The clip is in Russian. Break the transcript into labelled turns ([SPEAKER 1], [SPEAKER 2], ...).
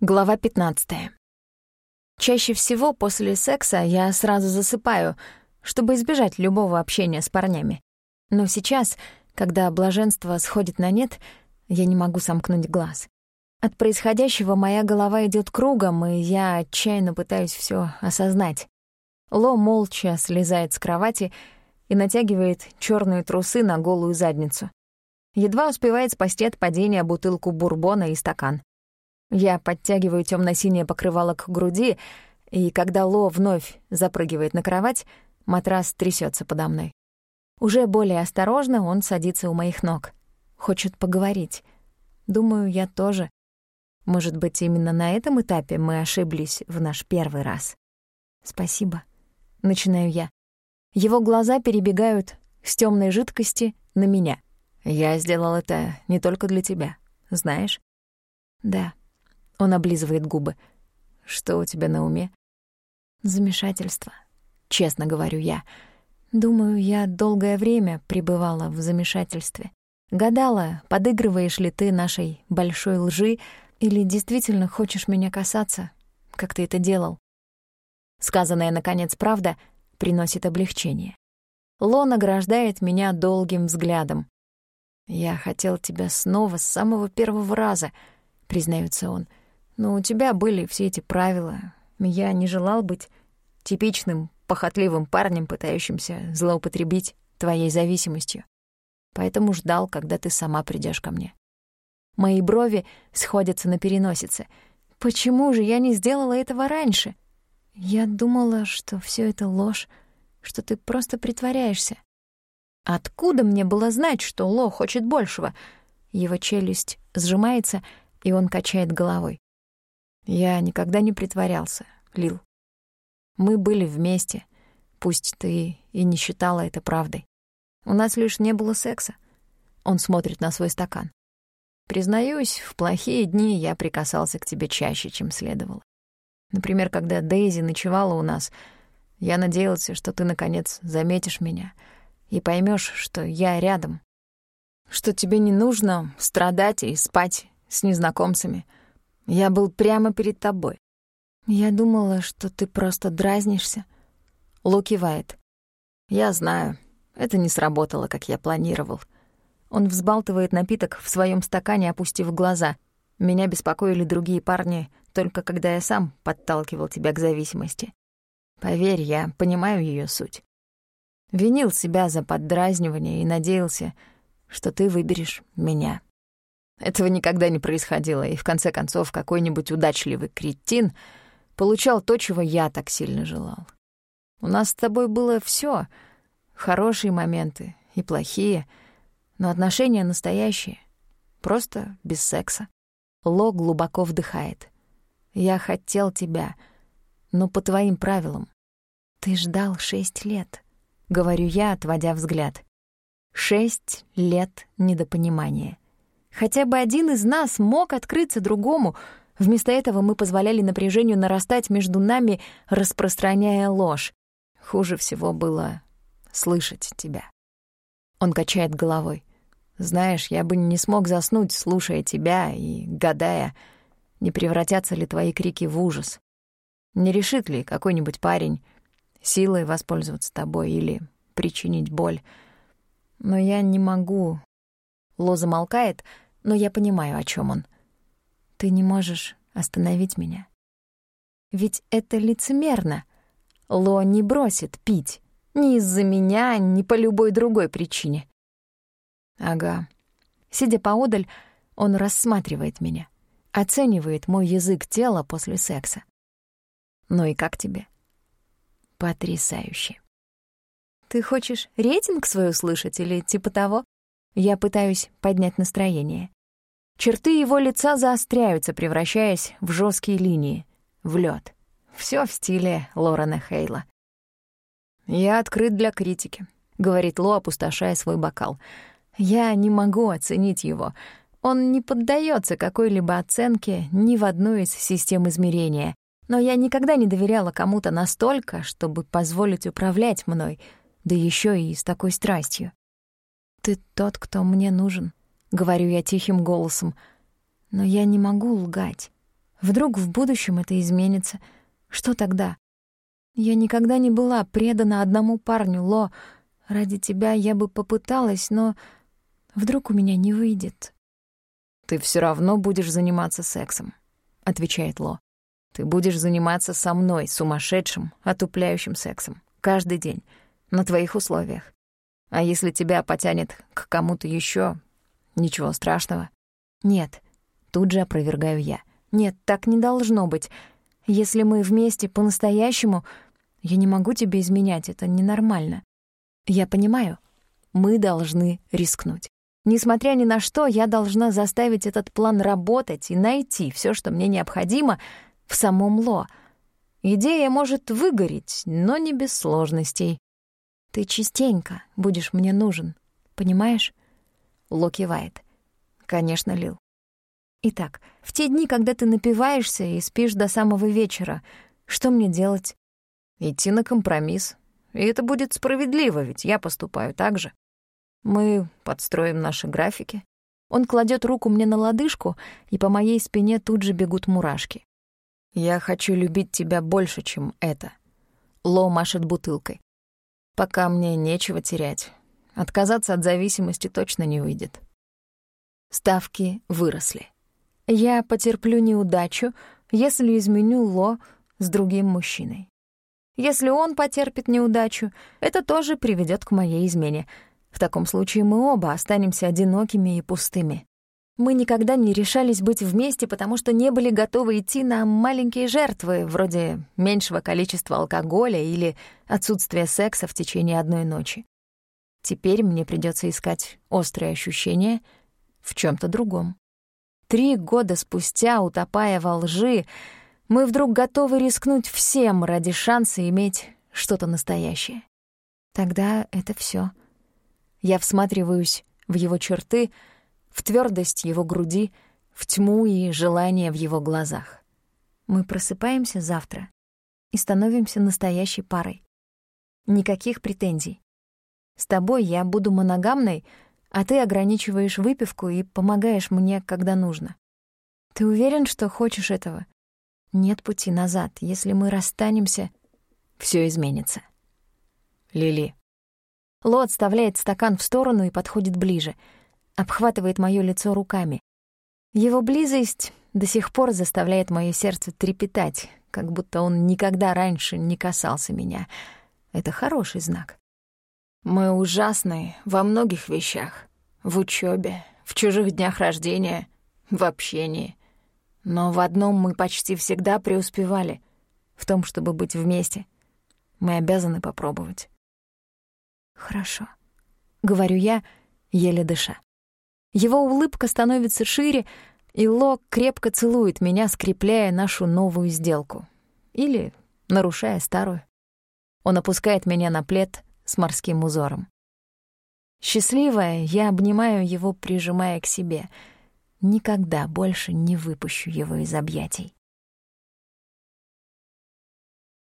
[SPEAKER 1] Глава 15. Чаще всего после секса я сразу засыпаю, чтобы избежать любого общения с парнями. Но сейчас, когда блаженство сходит на нет, я не могу сомкнуть глаз. От происходящего моя голова идет кругом, и я отчаянно пытаюсь все осознать. Ло молча слезает с кровати и натягивает черные трусы на голую задницу. Едва успевает спасти от падения бутылку бурбона и стакан. Я подтягиваю темно-синее покрывало к груди, и когда Ло вновь запрыгивает на кровать, матрас трясется подо мной. Уже более осторожно он садится у моих ног. Хочет поговорить. Думаю, я тоже. Может быть, именно на этом этапе мы ошиблись в наш первый раз. Спасибо. Начинаю я. Его глаза перебегают с темной жидкости на меня. Я сделал это не только для тебя, знаешь? Да. Он облизывает губы. Что у тебя на уме? Замешательство. Честно говорю я. Думаю, я долгое время пребывала в замешательстве. Гадала, подыгрываешь ли ты нашей большой лжи или действительно хочешь меня касаться, как ты это делал. Сказанная, наконец, правда приносит облегчение. Ло награждает меня долгим взглядом. «Я хотел тебя снова с самого первого раза», — признается он. Но у тебя были все эти правила. Я не желал быть типичным похотливым парнем, пытающимся злоупотребить твоей зависимостью. Поэтому ждал, когда ты сама придешь ко мне. Мои брови сходятся на переносице. Почему же я не сделала этого раньше? Я думала, что все это ложь, что ты просто притворяешься. Откуда мне было знать, что Ло хочет большего? Его челюсть сжимается, и он качает головой. Я никогда не притворялся, Лил. Мы были вместе, пусть ты и не считала это правдой. У нас лишь не было секса. Он смотрит на свой стакан. Признаюсь, в плохие дни я прикасался к тебе чаще, чем следовало. Например, когда Дейзи ночевала у нас, я надеялся, что ты, наконец, заметишь меня и поймешь, что я рядом, что тебе не нужно страдать и спать с незнакомцами — я был прямо перед тобой. Я думала, что ты просто дразнишься. Лу кивает. Я знаю, это не сработало, как я планировал. Он взбалтывает напиток в своем стакане, опустив глаза. Меня беспокоили другие парни, только когда я сам подталкивал тебя к зависимости. Поверь, я понимаю ее суть. Винил себя за поддразнивание и надеялся, что ты выберешь меня. Этого никогда не происходило, и в конце концов какой-нибудь удачливый кретин получал то, чего я так сильно желал. У нас с тобой было все, хорошие моменты и плохие, но отношения настоящие, просто без секса. Ло глубоко вдыхает. Я хотел тебя, но по твоим правилам. Ты ждал шесть лет, — говорю я, отводя взгляд. Шесть лет недопонимания — Хотя бы один из нас мог открыться другому. Вместо этого мы позволяли напряжению нарастать между нами, распространяя ложь. Хуже всего было слышать тебя. Он качает головой. Знаешь, я бы не смог заснуть, слушая тебя и гадая, не превратятся ли твои крики в ужас. Не решит ли какой-нибудь парень силой воспользоваться тобой или причинить боль. Но я не могу. Ло замолкает, но я понимаю, о чем он. Ты не можешь остановить меня. Ведь это лицемерно. Ло не бросит пить. Ни из-за меня, ни по любой другой причине. Ага. Сидя поодаль, он рассматривает меня, оценивает мой язык тела после секса. Ну и как тебе? Потрясающе. Ты хочешь рейтинг свой услышать или типа того? Я пытаюсь поднять настроение. Черты его лица заостряются, превращаясь в жесткие линии, в лед. Все в стиле Лорена Хейла. «Я открыт для критики», — говорит Ло, опустошая свой бокал. «Я не могу оценить его. Он не поддается какой-либо оценке ни в одну из систем измерения. Но я никогда не доверяла кому-то настолько, чтобы позволить управлять мной, да еще и с такой страстью. Ты тот, кто мне нужен. — говорю я тихим голосом. «Но я не могу лгать. Вдруг в будущем это изменится. Что тогда? Я никогда не была предана одному парню, Ло. Ради тебя я бы попыталась, но вдруг у меня не выйдет.
[SPEAKER 2] «Ты все равно будешь заниматься сексом», — отвечает Ло. «Ты будешь заниматься со мной, сумасшедшим, отупляющим сексом, каждый день, на твоих условиях. А если тебя потянет к кому-то еще, ничего страшного».
[SPEAKER 1] «Нет», — тут же опровергаю я. «Нет, так не должно быть. Если мы вместе по-настоящему, я не могу тебе изменять, это ненормально». Я понимаю, мы должны рискнуть. Несмотря ни на что, я должна заставить этот план работать и найти все, что мне необходимо, в самом Ло. Идея может выгореть, но не без сложностей. Ты частенько будешь мне нужен, понимаешь? Ло кивает. Конечно, Лил. Итак, в те дни, когда ты напиваешься и спишь до самого вечера, что мне делать?
[SPEAKER 2] Идти на компромисс. И это будет справедливо, ведь я поступаю так же. Мы подстроим наши графики.
[SPEAKER 1] Он кладет руку мне на лодыжку, и по моей спине тут же бегут мурашки.
[SPEAKER 2] Я хочу любить тебя больше, чем это. Ло машет бутылкой. Пока мне нечего терять. Отказаться от зависимости точно не выйдет. Ставки выросли.
[SPEAKER 1] Я потерплю неудачу, если изменю Ло с другим мужчиной. Если он потерпит неудачу, это тоже приведет к моей измене — в таком случае мы оба останемся одинокими и пустыми. Мы никогда не решались быть вместе, потому что не были готовы идти на маленькие жертвы, вроде меньшего количества алкоголя или отсутствия секса в течение одной ночи. Теперь мне придется искать острые ощущения в чем то другом. Три года спустя, утопая во лжи, мы вдруг готовы рискнуть всем ради шанса иметь что-то настоящее. Тогда это все. Я всматриваюсь в его черты, в твердость его груди, в тьму и желание в его глазах. Мы просыпаемся завтра и становимся настоящей парой. Никаких претензий. С тобой я буду моногамной, а ты ограничиваешь выпивку и помогаешь мне, когда нужно. Ты уверен, что хочешь этого? Нет пути назад. Если мы расстанемся, все изменится.
[SPEAKER 2] Лили.
[SPEAKER 1] Ло отставляет стакан в сторону и подходит ближе, обхватывает моё лицо руками. Его близость до сих пор заставляет моё сердце трепетать, как будто он никогда раньше не касался меня. Это хороший знак.
[SPEAKER 2] Мы ужасны во многих вещах. В учёбе, в чужих днях рождения, в общении. Но в одном мы почти всегда преуспевали — в том, чтобы быть вместе. Мы обязаны попробовать.
[SPEAKER 1] «Хорошо», — говорю я, еле дыша. Его улыбка становится шире, и Лок крепко целует меня, скрепляя нашу новую сделку. Или нарушая старую. Он опускает меня на плед с морским узором. Счастливая, я обнимаю его, прижимая к себе. Никогда больше не выпущу его из объятий.